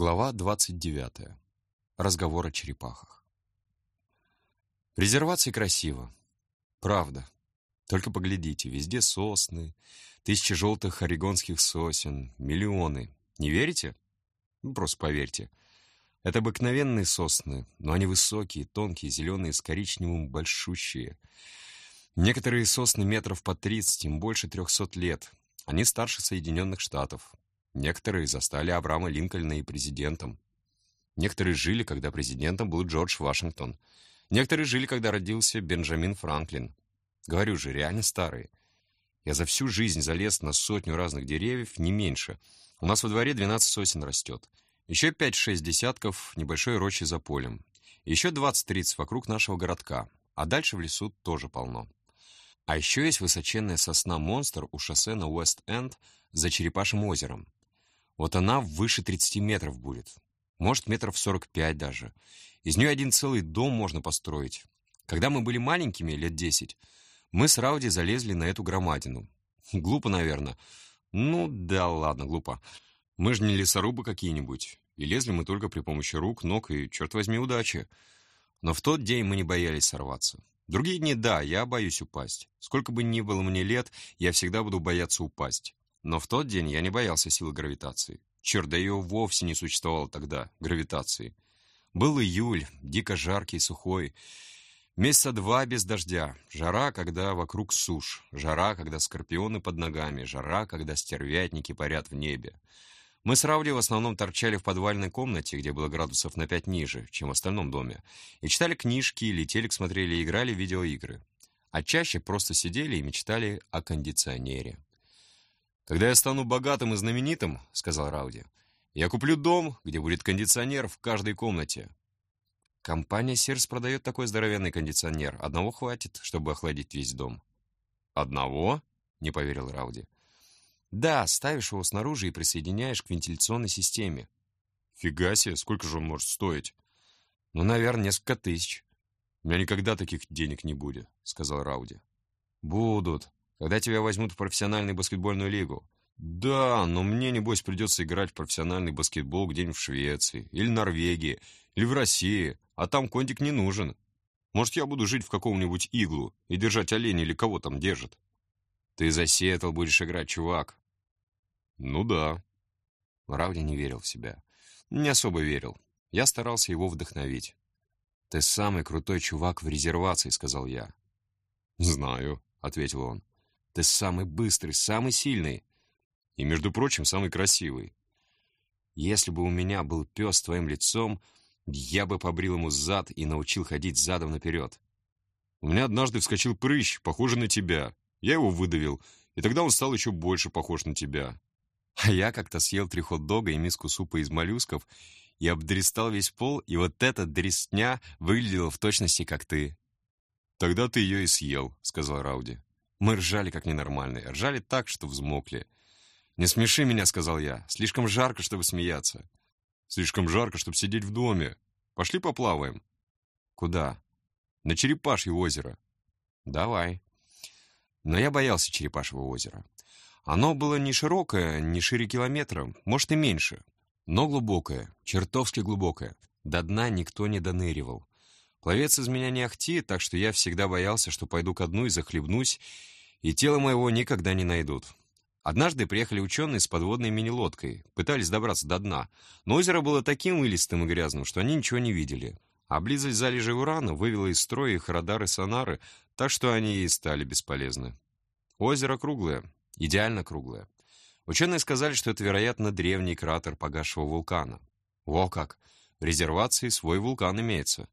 Глава 29. Разговор о черепахах. В резервации красиво. Правда. Только поглядите, везде сосны, тысячи желтых орегонских сосен, миллионы. Не верите? Ну, просто поверьте. Это обыкновенные сосны, но они высокие, тонкие, зеленые, с коричневым, большущие. Некоторые сосны метров по 30, им больше 300 лет. Они старше Соединенных Штатов. Некоторые застали Авраама Линкольна и президентом. Некоторые жили, когда президентом был Джордж Вашингтон. Некоторые жили, когда родился Бенджамин Франклин. Говорю же, реально старые. Я за всю жизнь залез на сотню разных деревьев, не меньше. У нас во дворе 12 сосен растет. Еще 5-6 десятков небольшой рощи за полем. Еще 20-30 вокруг нашего городка. А дальше в лесу тоже полно. А еще есть высоченная сосна-монстр у шоссе на Уэст-Энд за Черепашим озером. Вот она выше 30 метров будет. Может, метров 45 даже. Из нее один целый дом можно построить. Когда мы были маленькими, лет 10, мы с Рауди залезли на эту громадину. Глупо, наверное. Ну, да ладно, глупо. Мы же не лесорубы какие-нибудь. И лезли мы только при помощи рук, ног и, черт возьми, удачи. Но в тот день мы не боялись сорваться. Другие дни, да, я боюсь упасть. Сколько бы ни было мне лет, я всегда буду бояться упасть. Но в тот день я не боялся силы гравитации. Черт, да ее вовсе не существовало тогда, гравитации. Был июль, дико жаркий сухой. Месяца два без дождя. Жара, когда вокруг сушь. Жара, когда скорпионы под ногами. Жара, когда стервятники парят в небе. Мы с Рауди в основном торчали в подвальной комнате, где было градусов на пять ниже, чем в остальном доме, и читали книжки, или телек смотрели и играли видеоигры. А чаще просто сидели и мечтали о кондиционере. «Когда я стану богатым и знаменитым, — сказал Рауди, — я куплю дом, где будет кондиционер в каждой комнате». «Компания Сирс продает такой здоровенный кондиционер. Одного хватит, чтобы охладить весь дом». «Одного?» — не поверил Рауди. «Да, ставишь его снаружи и присоединяешь к вентиляционной системе». «Фига себе, сколько же он может стоить?» «Ну, наверное, несколько тысяч». «У меня никогда таких денег не будет», — сказал Рауди. «Будут. Когда тебя возьмут в профессиональную баскетбольную лигу. Да, но мне, небось, придется играть в профессиональный баскетбол где-нибудь в Швеции, или Норвегии, или в России, а там кондик не нужен. Может, я буду жить в каком-нибудь иглу и держать оленя или кого там держат. Ты за Сиэтл будешь играть, чувак. Ну да. Рауди не верил в себя. Не особо верил. Я старался его вдохновить. «Ты самый крутой чувак в резервации», — сказал я. «Знаю», — ответил он. Ты самый быстрый, самый сильный. И, между прочим, самый красивый. Если бы у меня был пес твоим лицом, я бы побрил ему зад и научил ходить задом наперед. У меня однажды вскочил прыщ, похожий на тебя. Я его выдавил, и тогда он стал еще больше похож на тебя. А я как-то съел три хот-дога и миску супа из моллюсков и обдристал весь пол, и вот эта дресня выглядела в точности, как ты. «Тогда ты ее и съел», — сказал Рауди. Мы ржали как ненормальные, ржали так, что взмокли. «Не смеши меня», — сказал я. «Слишком жарко, чтобы смеяться». «Слишком жарко, чтобы сидеть в доме. Пошли поплаваем». «Куда?» «На Черепашье озеро». «Давай». Но я боялся Черепашьего озера. Оно было не широкое, не шире километра, может и меньше, но глубокое, чертовски глубокое. До дна никто не доныривал. Пловец из меня не ахти, так что я всегда боялся, что пойду ко дну и захлебнусь, и тело моего никогда не найдут. Однажды приехали ученые с подводной мини-лодкой, пытались добраться до дна, но озеро было таким илистым и грязным, что они ничего не видели. А близость залежи урана вывела из строя их радары сонары, так что они и стали бесполезны. Озеро круглое, идеально круглое. Ученые сказали, что это, вероятно, древний кратер погасшего вулкана. Во как! В резервации свой вулкан имеется.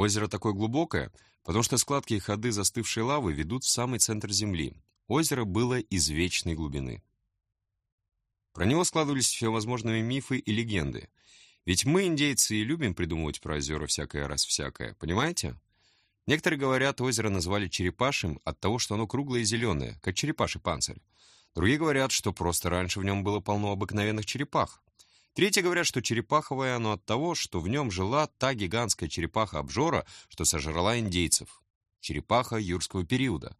Озеро такое глубокое, потому что складки и ходы застывшей лавы ведут в самый центр Земли. Озеро было из вечной глубины. Про него складывались всевозможные мифы и легенды. Ведь мы, индейцы, и любим придумывать про озера всякое раз всякое, понимаете? Некоторые говорят, озеро назвали черепашим от того, что оно круглое и зеленое, как черепаший панцирь. Другие говорят, что просто раньше в нем было полно обыкновенных черепах. Третьи говорят, что черепаховое оно от того, что в нем жила та гигантская черепаха-обжора, что сожрала индейцев. Черепаха юрского периода.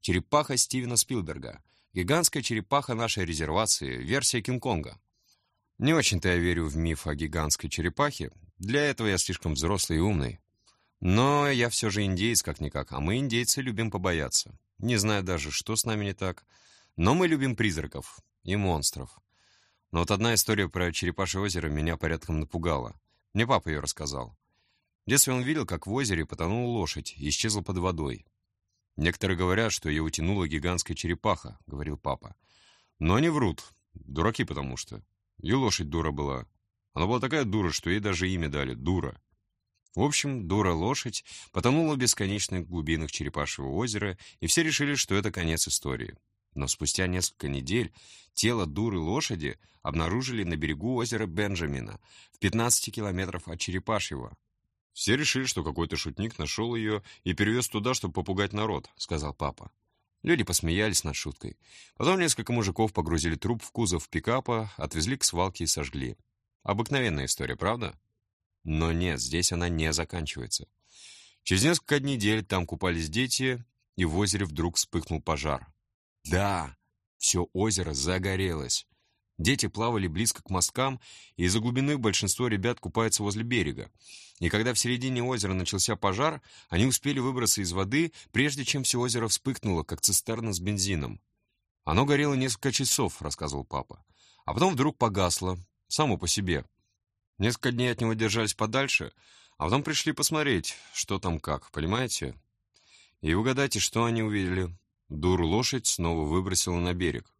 Черепаха Стивена Спилберга. Гигантская черепаха нашей резервации, версия Кинг-Конга. Не очень-то я верю в миф о гигантской черепахе. Для этого я слишком взрослый и умный. Но я все же индеец как-никак, а мы, индейцы, любим побояться. Не знаю даже, что с нами не так, но мы любим призраков и монстров. Но вот одна история про Черепашье озеро меня порядком напугала. Мне папа ее рассказал. В детстве он видел, как в озере потонула лошадь и исчезла под водой. «Некоторые говорят, что ее утянула гигантская черепаха», — говорил папа. «Но они врут. Дураки потому что. И лошадь дура была. Она была такая дура, что ей даже имя дали — Дура. В общем, дура-лошадь потонула в бесконечных глубинах Черепашьего озера, и все решили, что это конец истории. Но спустя несколько недель тело дуры-лошади обнаружили на берегу озера Бенджамина, в 15 километров от Черепашьего. «Все решили, что какой-то шутник нашел ее и перевез туда, чтобы попугать народ», — сказал папа. Люди посмеялись над шуткой. Потом несколько мужиков погрузили труп в кузов пикапа, отвезли к свалке и сожгли. Обыкновенная история, правда? Но нет, здесь она не заканчивается. Через несколько недель там купались дети, и в озере вдруг вспыхнул пожар. Да, все озеро загорелось. Дети плавали близко к мосткам, и из-за глубины большинство ребят купается возле берега. И когда в середине озера начался пожар, они успели выбраться из воды, прежде чем все озеро вспыхнуло, как цистерна с бензином. «Оно горело несколько часов», — рассказывал папа. «А потом вдруг погасло, само по себе. Несколько дней от него держались подальше, а потом пришли посмотреть, что там как, понимаете? И угадайте, что они увидели. Дуру лошадь снова выбросила на берег.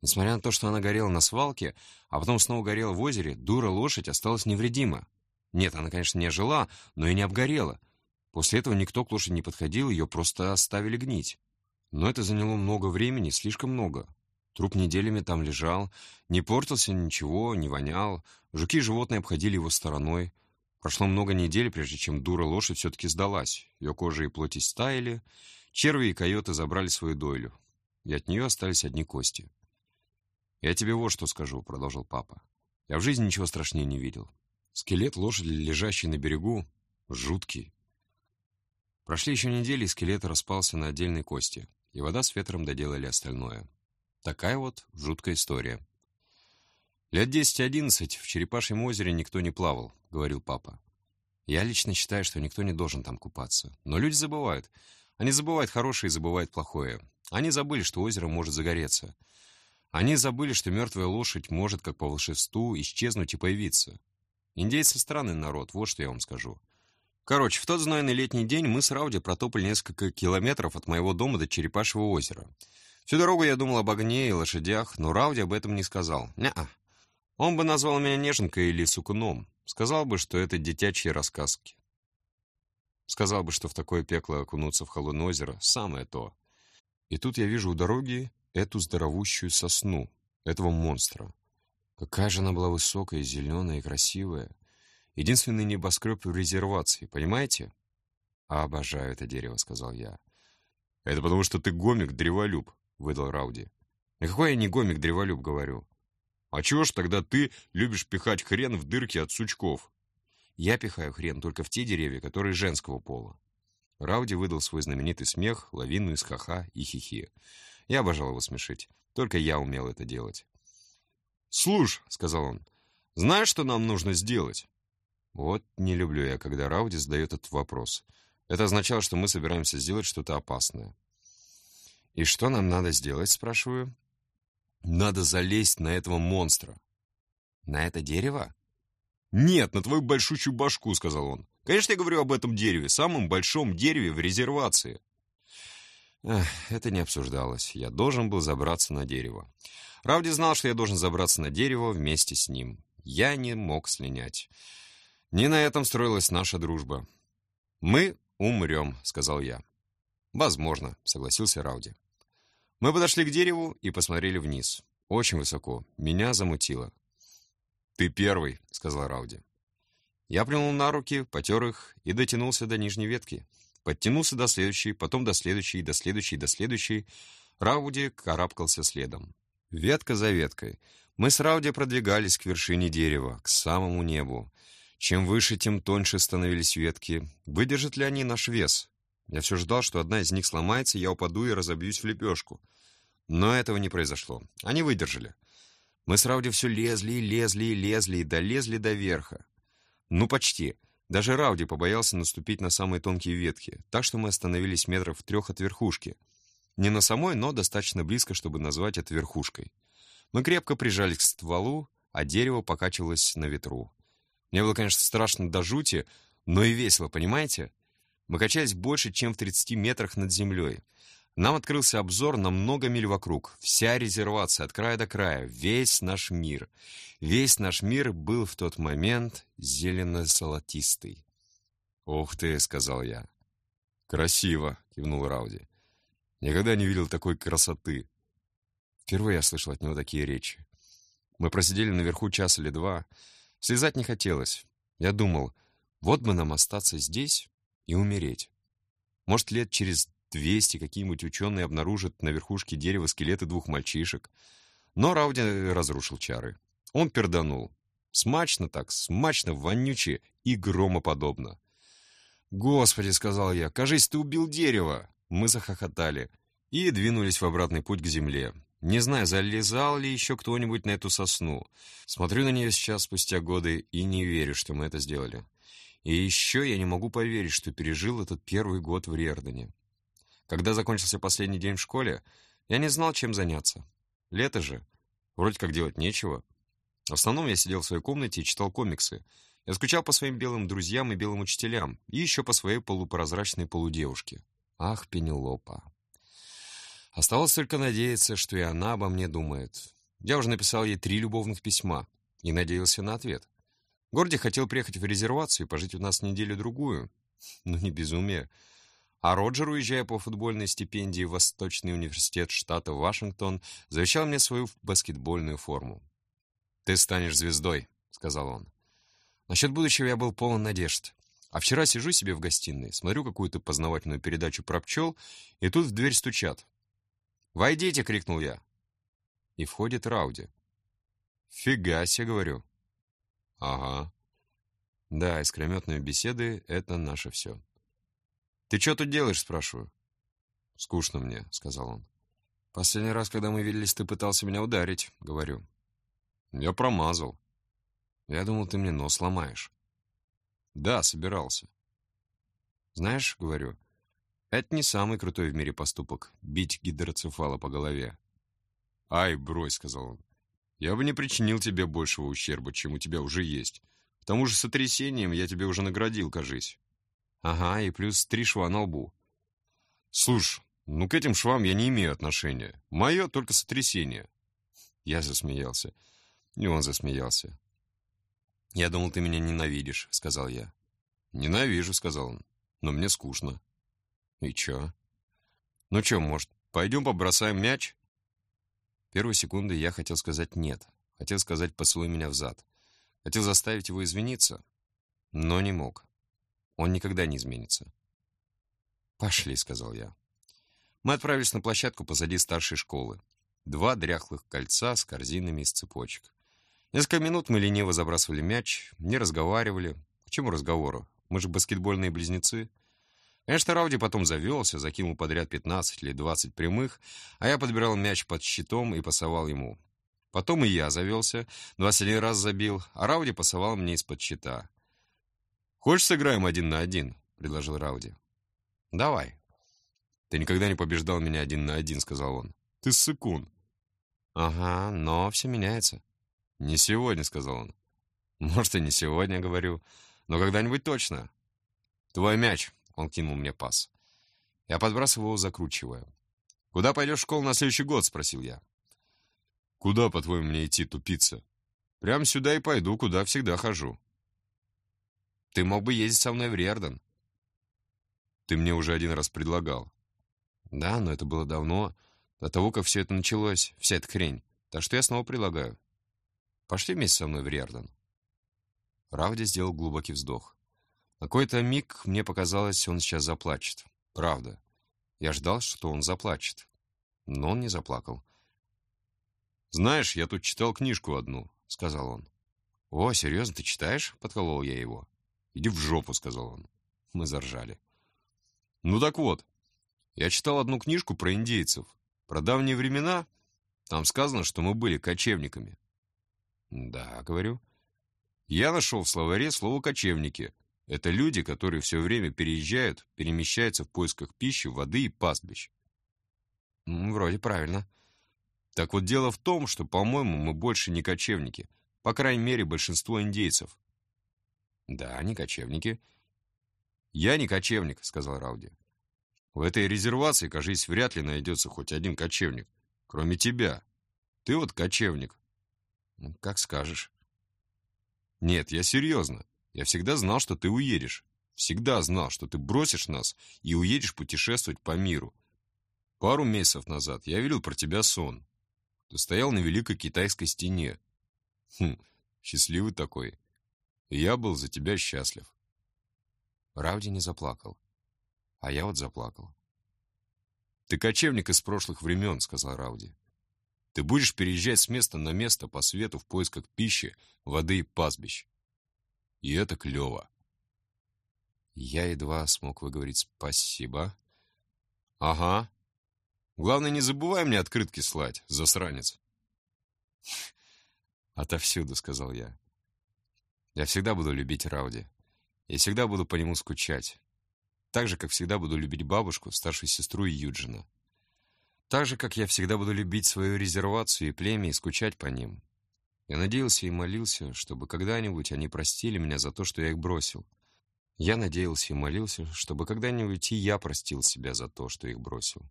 Несмотря на то, что она горела на свалке, а потом снова горела в озере, дура лошадь осталась невредима. Нет, она, конечно, не жила, но и не обгорела. После этого никто к лошади не подходил, ее просто оставили гнить. Но это заняло много времени, слишком много. Труп неделями там лежал, не портился ничего, не вонял. Жуки и животные обходили его стороной. Прошло много недель, прежде чем дура лошадь все-таки сдалась. Ее кожа и плоть истаяли. Черви и койоты забрали свою дойлю. И от нее остались одни кости. «Я тебе вот что скажу», — продолжил папа. «Я в жизни ничего страшнее не видел. Скелет лошади, лежащий на берегу, жуткий. Прошли еще недели, и скелет распался на отдельные кости, и вода с ветром доделали остальное. Такая вот жуткая история. «Лет десять-одиннадцать в Черепашьем озере никто не плавал», — говорил папа. «Я лично считаю, что никто не должен там купаться. Но люди забывают. Они забывают хорошее и забывают плохое. Они забыли, что озеро может загореться. Они забыли, что мертвая лошадь может, как по волшебству, исчезнуть и появиться. Индейцы — странный народ, вот что я вам скажу. Короче, в тот знойный летний день мы с Рауди протопали несколько километров от моего дома до Черепашьего озера. Всю дорогу я думал об огне и лошадях, но Рауди об этом не сказал. Неа. Он бы назвал меня неженкой или сукуном. Сказал бы, что это детячие рассказки. Сказал бы, что в такое пекло окунуться в холодное озеро — самое то. И тут я вижу у дороги эту здоровущую сосну, этого монстра. Какая же она была высокая, зеленая и красивая. Единственный небоскреб в резервации, понимаете? «Обожаю это дерево», — сказал я. «Это потому, что ты гомик-древолюб», — выдал Рауди. «И какой я не гомик-древолюб, говорю?» «А чего ж тогда ты любишь пихать хрен в дырки от сучков?» «Я пихаю хрен только в те деревья, которые женского пола». Рауди выдал свой знаменитый смех, лавину из ха-ха и хихи. Я обожал его смешить. Только я умел это делать. «Слушай», — сказал он, — «знаешь, что нам нужно сделать?» Вот не люблю я, когда Рауди задает этот вопрос. Это означало, что мы собираемся сделать что-то опасное. «И что нам надо сделать?» — спрашиваю. «Надо залезть на этого монстра». «На это дерево?» «Нет, на твою большущую башку», — сказал он. «Конечно, я говорю об этом дереве, самом большом дереве в резервации». Эх, это не обсуждалось. Я должен был забраться на дерево. Равди знал, что я должен забраться на дерево вместе с ним. Я не мог слинять. Не на этом строилась наша дружба. «Мы умрем», — сказал я. «Возможно», — согласился Рауди. Мы подошли к дереву и посмотрели вниз. Очень высоко. Меня замутило. «Ты первый», — сказал Рауди. Я плюнул на руки, потер их и дотянулся до нижней ветки. Подтянулся до следующей, потом до следующей, до следующей, до следующей. Рауди карабкался следом. Ветка за веткой. Мы с Рауди продвигались к вершине дерева, к самому небу. Чем выше, тем тоньше становились ветки. Выдержат ли они наш вес? Я все ждал, что одна из них сломается, я упаду и разобьюсь в лепешку. Но этого не произошло. Они выдержали. Мы с Рауди все лезли и лезли и лезли и долезли до верха. Ну, почти. Даже Рауди побоялся наступить на самые тонкие ветки, так что мы остановились метров в трех от верхушки. Не на самой, но достаточно близко, чтобы назвать это верхушкой. Мы крепко прижались к стволу, а дерево покачивалось на ветру. Мне было, конечно, страшно до жути, но и весело, понимаете? Мы качались больше, чем в 30 метрах над землей. Нам открылся обзор на много миль вокруг. Вся резервация от края до края, весь наш мир. Весь наш мир был в тот момент зелено-золотистый. «Ух ты!» — сказал я. «Красиво!» — кивнул Рауди. «Никогда не видел такой красоты!» Впервые я слышал от него такие речи. Мы просидели наверху час или два. Слезать не хотелось. Я думал, вот бы нам остаться здесь и умереть. Может, лет через двести какие-нибудь ученые обнаружат на верхушке дерева скелеты двух мальчишек. Но Рауди разрушил чары. Он перданул. Смачно так, смачно, вонюче и громоподобно. «Господи!» — сказал я. «Кажись, ты убил дерево!» Мы захохотали и двинулись в обратный путь к земле. Не знаю, залезал ли еще кто-нибудь на эту сосну. Смотрю на нее сейчас спустя годы и не верю, что мы это сделали. И еще я не могу поверить, что пережил этот первый год в Риордане. Когда закончился последний день в школе, я не знал, чем заняться. Лето же. Вроде как делать нечего. В основном я сидел в своей комнате и читал комиксы. Я скучал по своим белым друзьям и белым учителям, и еще по своей полупрозрачной полудевушке. Ах, Пенелопа. Оставалось только надеяться, что и она обо мне думает. Я уже написал ей три любовных письма и надеялся на ответ. Горди хотел приехать в резервацию и пожить у нас неделю-другую. Ну, не безумие. А Роджер, уезжая по футбольной стипендии в Восточный университет штата Вашингтон, завещал мне свою баскетбольную форму. «Ты станешь звездой», — сказал он. Насчет будущего я был полон надежд. А вчера сижу себе в гостиной, смотрю какую-то познавательную передачу про пчел, и тут в дверь стучат. «Войдите!» — крикнул я. И входит Рауди. «Фига себе!» — говорю. Ага. Да, искрометные беседы — это наше все. «Ты что тут делаешь?» — спрашиваю. «Скучно мне», — сказал он. «Последний раз, когда мы виделись, ты пытался меня ударить», — говорю. «Я промазал». «Я думал, ты мне нос ломаешь». «Да, собирался». «Знаешь, — говорю, — это не самый крутой в мире поступок — бить гидроцефала по голове». «Ай, брось», — сказал он. Я бы не причинил тебе большего ущерба, чем у тебя уже есть. К тому же сотрясением я тебе уже наградил, кажись. Ага, и плюс три шва на лбу. Слушай, ну к этим швам я не имею отношения. Мое только сотрясение. Я засмеялся. И он засмеялся. «Я думал, ты меня ненавидишь», — сказал я. «Ненавижу», — сказал он. «Но мне скучно». «И чё?» «Ну чё, может, пойдем побросаем мяч?» Первые секунды я хотел сказать «нет». Хотел сказать «поцелуй меня в зад». Хотел заставить его извиниться, но не мог. Он никогда не изменится. «Пошли», — сказал я. Мы отправились на площадку позади старшей школы. Два дряхлых кольца с корзинами из цепочек. Несколько минут мы лениво забрасывали мяч, не разговаривали. К чему разговору? Мы же баскетбольные близнецы. Конечно, Рауди потом завелся, закинул подряд 15 или 20 прямых, а я подбирал мяч под щитом и пасовал ему. Потом и я завелся, 21 раз забил, а Рауди пасовал мне из-под щита. «Хочешь, сыграем один на один?» — предложил Рауди. «Давай». «Ты никогда не побеждал меня один на один», — сказал он. «Ты ссыкун». «Ага, но все меняется». «Не сегодня», — сказал он. «Может, и не сегодня, — говорю, — но когда-нибудь точно. Твой мяч, он кинул мне пас. Я подбрасывал его, закручивая. «Куда пойдешь в школу на следующий год?» — спросил я. «Куда, по-твоему, мне идти, тупиться?» «Прямо сюда и пойду, куда всегда хожу». «Ты мог бы ездить со мной в Риордан». «Ты мне уже один раз предлагал». «Да, но это было давно, до того, как все это началось, вся эта хрень. Так что я снова предлагаю. Пошли вместе со мной в Риордан». Равди сделал глубокий вздох. На какой-то миг мне показалось, он сейчас заплачет. Правда. Я ждал, что он заплачет. Но он не заплакал. «Знаешь, я тут читал книжку одну», — сказал он. «О, серьезно, ты читаешь?» — подколол я его. «Иди в жопу», — сказал он. Мы заржали. «Ну так вот, я читал одну книжку про индейцев. Про давние времена. Там сказано, что мы были кочевниками. Да, говорю. Я нашел в словаре слово «кочевники». Это люди, которые все время переезжают, перемещаются в поисках пищи, воды и пастбищ. Вроде правильно. Так вот, дело в том, что, по-моему, мы больше не кочевники. По крайней мере, большинство индейцев. Да, не кочевники. Я не кочевник, сказал Рауди. В этой резервации, кажись, вряд ли найдется хоть один кочевник, кроме тебя. Ты вот кочевник. Ну, как скажешь. Нет, я серьезно. Я всегда знал, что ты уедешь. Всегда знал, что ты бросишь нас и уедешь путешествовать по миру. Пару месяцев назад я видел про тебя сон. Ты стоял на Великой Китайской стене. Хм, счастливый такой. Я был за тебя счастлив. Рауди не заплакал. А я вот заплакал. «Ты кочевник из прошлых времен», — сказал Рауди. «Ты будешь переезжать с места на место по свету в поисках пищи, воды и пастбищ. И это клево». Я едва смог выговорить «спасибо». «Ага. Главное, не забывай мне открытки слать, засранец». «Отовсюду», — сказал я. «Я всегда буду любить Рауди. Я всегда буду по нему скучать. Так же, как всегда буду любить бабушку, старшую сестру и Юджина. Так же, как я всегда буду любить свою резервацию и племя и скучать по ним. Я надеялся и молился, чтобы когда-нибудь они простили меня за то, что я их бросил. Я надеялся и молился, чтобы когда-нибудь и я простил себя за то, что их бросил.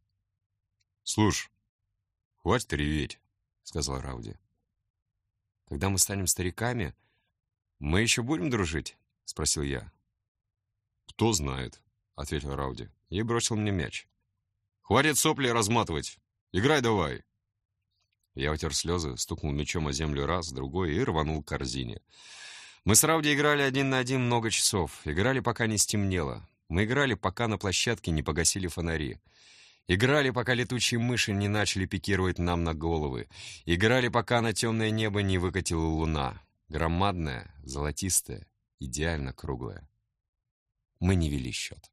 «Слушай, хватит реветь», — сказал Рауди. «Когда мы станем стариками, мы еще будем дружить?» — спросил я. «Кто знает», — ответил Рауди и бросил мне мяч. «Хватит сопли разматывать! Играй давай!» Я утер слезы, стукнул мячом о землю раз, другой и рванул к корзине. Мы с Рауди играли один на один много часов. Играли, пока не стемнело. Мы играли, пока на площадке не погасили фонари. Играли, пока летучие мыши не начали пикировать нам на головы. Играли, пока на темное небо не выкатила луна. Громадная, золотистая, идеально круглая. Мы не вели счет.